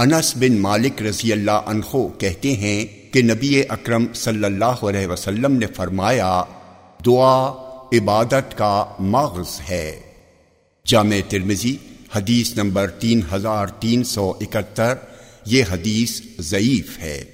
انس بن مالک رضی اللہ عنہ کہتے ہیں کہ نبی اکرم صلی اللہ علیہ وسلم نے فرمایا، دعا عبادت کا مغز ہے۔ جامع ترمزی حدیث نمبر تین ہزار تین سو اکہتر، یہ حدیث ضعیف ہے۔